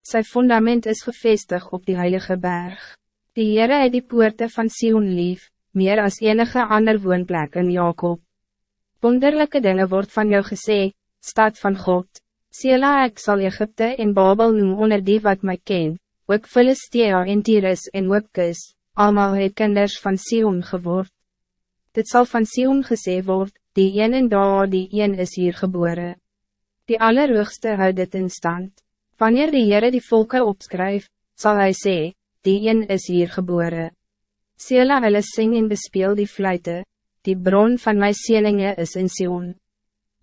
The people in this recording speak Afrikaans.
Zijn fundament is gevestigd op die heilige berg. Die Heere het die poorte van Sion lief, meer als enige ander woonplek in Jacob. Wonderlijke dingen wordt van jou gezegd, stad van God. Sela ek sal Egypte en Babel noem onder die wat mij ken, ook Philistia en Tyrus en ook Kis, allemaal het kinders van Sion geword. Dit zal van Sion gesê word, die een en daar die een is hier geboren. Die Allerhoogste houdt dit in stand. Wanneer die Heere die volke opskryf, zal hij zeggen: die een is hier geboren. Sela hulle sing en bespeel die fluite, die bron van my seninge is in Sion.